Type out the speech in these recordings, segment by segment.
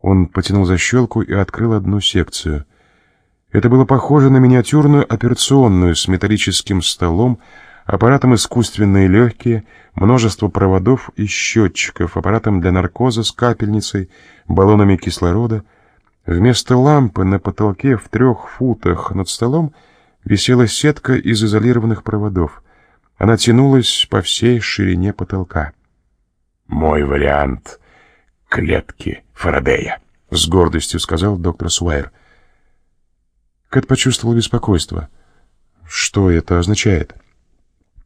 Он потянул защелку и открыл одну секцию. Это было похоже на миниатюрную операционную с металлическим столом, аппаратом искусственные легкие, множество проводов и счетчиков, аппаратом для наркоза с капельницей, баллонами кислорода. Вместо лампы на потолке в трех футах над столом висела сетка из изолированных проводов. Она тянулась по всей ширине потолка. «Мой вариант клетки Фарадея», — с гордостью сказал доктор Суайер. Кэт почувствовал беспокойство. Что это означает?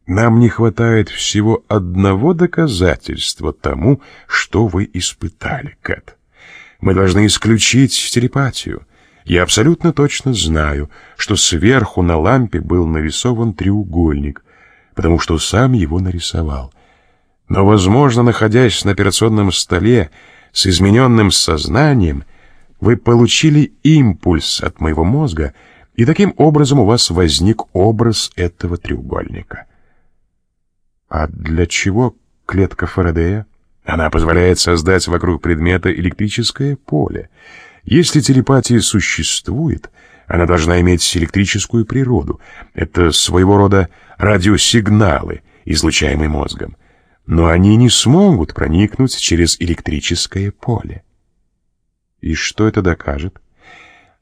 Нам не хватает всего одного доказательства тому, что вы испытали, Кэт. Мы должны исключить телепатию. Я абсолютно точно знаю, что сверху на лампе был нарисован треугольник, потому что сам его нарисовал. Но, возможно, находясь на операционном столе, с измененным сознанием, вы получили импульс от моего мозга, и таким образом у вас возник образ этого треугольника. А для чего клетка Фарадея? Она позволяет создать вокруг предмета электрическое поле. Если телепатия существует, она должна иметь электрическую природу. Это своего рода радиосигналы, излучаемые мозгом но они не смогут проникнуть через электрическое поле. И что это докажет?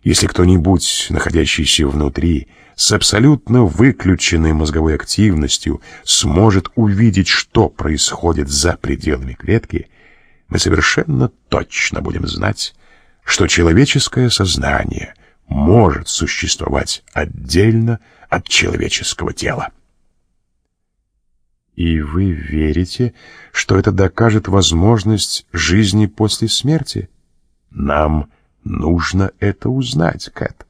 Если кто-нибудь, находящийся внутри, с абсолютно выключенной мозговой активностью, сможет увидеть, что происходит за пределами клетки, мы совершенно точно будем знать, что человеческое сознание может существовать отдельно от человеческого тела. И вы верите, что это докажет возможность жизни после смерти? Нам нужно это узнать, Кэт.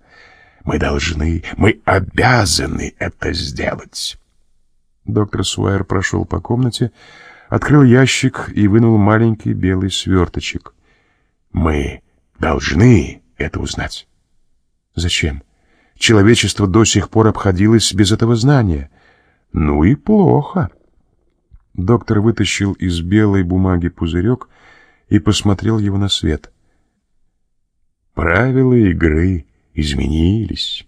Мы должны, мы обязаны это сделать. Доктор Суайер прошел по комнате, открыл ящик и вынул маленький белый сверточек. Мы должны это узнать. Зачем? Человечество до сих пор обходилось без этого знания. Ну и плохо. Доктор вытащил из белой бумаги пузырек и посмотрел его на свет. Правила игры изменились.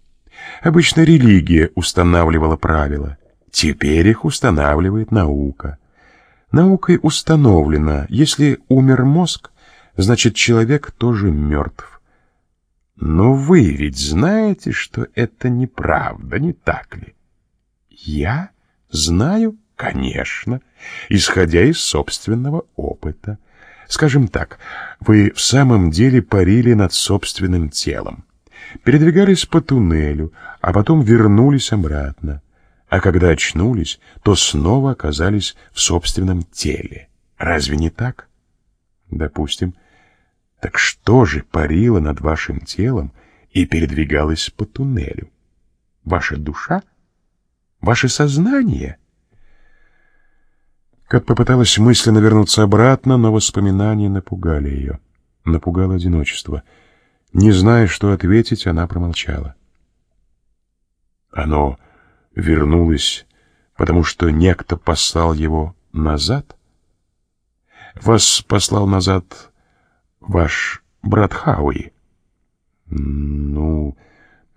Обычно религия устанавливала правила. Теперь их устанавливает наука. Наукой установлено, если умер мозг, значит человек тоже мертв. Но вы ведь знаете, что это неправда, не так ли? Я знаю? Конечно, исходя из собственного опыта. Скажем так, вы в самом деле парили над собственным телом, передвигались по туннелю, а потом вернулись обратно. А когда очнулись, то снова оказались в собственном теле. Разве не так? Допустим. Так что же парило над вашим телом и передвигалось по туннелю? Ваша душа? Ваше сознание — Кат попыталась мысленно вернуться обратно, но воспоминания напугали ее. Напугало одиночество. Не зная, что ответить, она промолчала. Оно вернулось, потому что некто послал его назад? Вас послал назад ваш брат Хауи? Ну,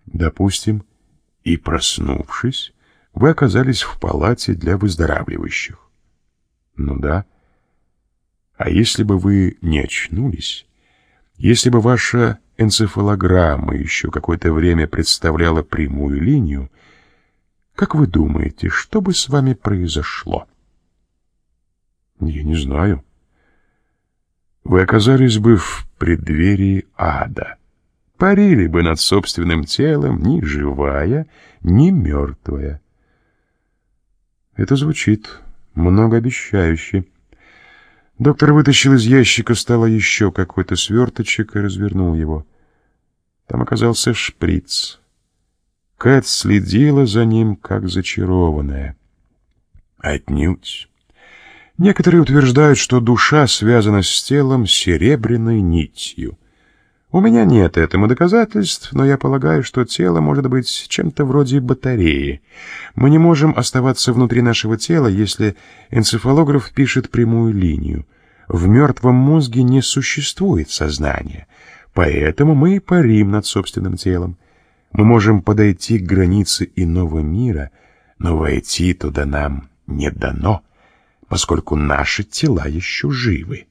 допустим, и проснувшись, вы оказались в палате для выздоравливающих. Ну да. А если бы вы не очнулись, если бы ваша энцефалограмма еще какое-то время представляла прямую линию, как вы думаете, что бы с вами произошло? Я не знаю. Вы оказались бы в преддверии ада. Парили бы над собственным телом ни живая, ни мертвая. Это звучит Многообещающе. Доктор вытащил из ящика стола еще какой-то сверточек и развернул его. Там оказался шприц. Кэт следила за ним, как зачарованная. Отнюдь. Некоторые утверждают, что душа связана с телом серебряной нитью — у меня нет этому доказательств, но я полагаю, что тело может быть чем-то вроде батареи. Мы не можем оставаться внутри нашего тела, если энцефалограф пишет прямую линию. В мертвом мозге не существует сознания, поэтому мы парим над собственным телом. Мы можем подойти к границе иного мира, но войти туда нам не дано, поскольку наши тела еще живы.